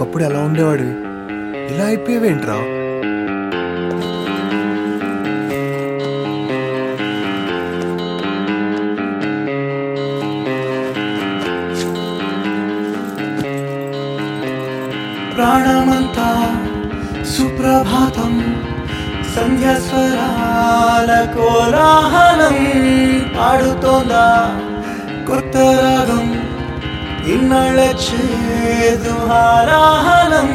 ఒకప్పుడు ఎలా ఉండేవాడు? ఇలా అయిపోయావేంట్రా? ప్రాణమంతా సుప్రభాతం సంధ్యాస్వరాల కోలాహలం పాడుతోందా కొత్త రాగం ഇന്നളച്ചേതു ഹാരാഹലം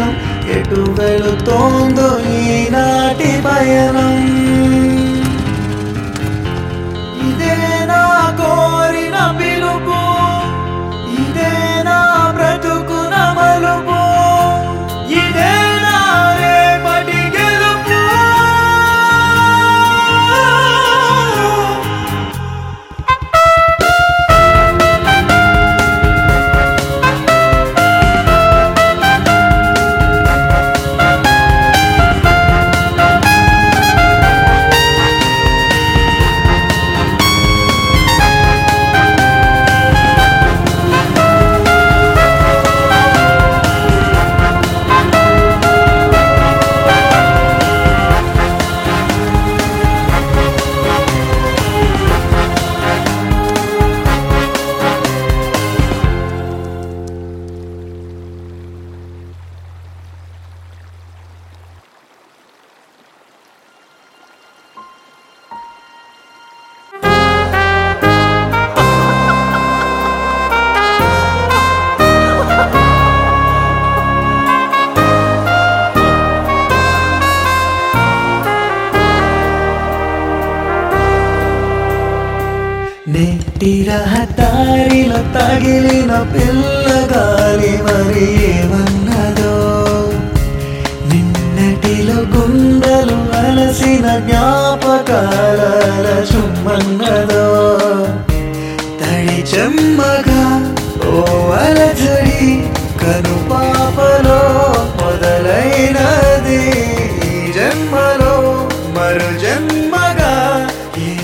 ും കെട്ടുകളു തോന്തു ഈ നാട്ടി പയണം నెట్టి రహదారిలో తగిలిన పిల్లగాలి మరి ఏమన్నదో? నిన్నటిలో గుండెలు అలసిన జ్ఞాపకాల చుమ్మన్నదో? తడి చెమ్మగా ఓ అలజడి కను పాపలో మొదలైనది. ఈ జన్మలో మరు జన్మ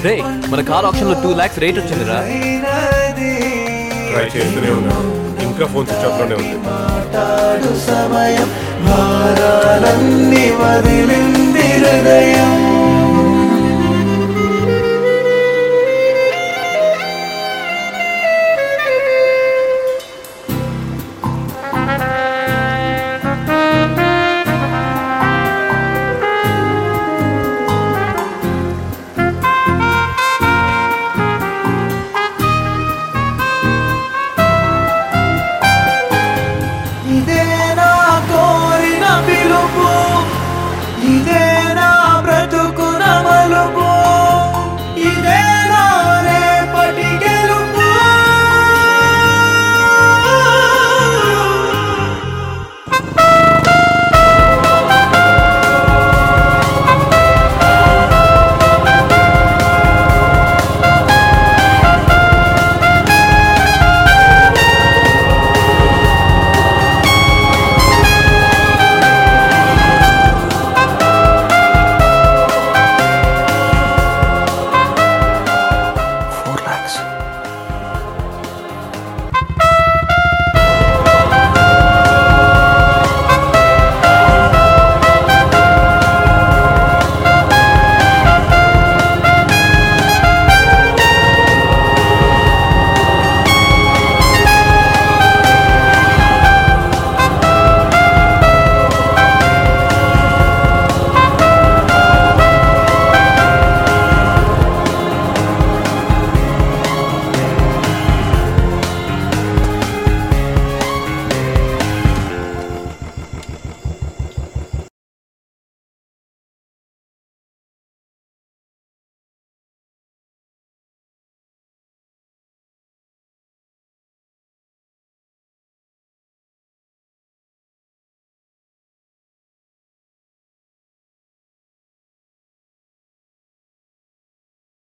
రే మన కార్ ఆప్షన్లో టూ లాక్స్ రేట్ వచ్చిందిరా. ట్రై చేస్తూనే ఉన్నాను. ఇంకా ఫోన్ స్విచ్ ఆఫ్లోనే ఉంది. మాట్లాడు సమయం భారాలన్నీ వదిలింది హృదయం.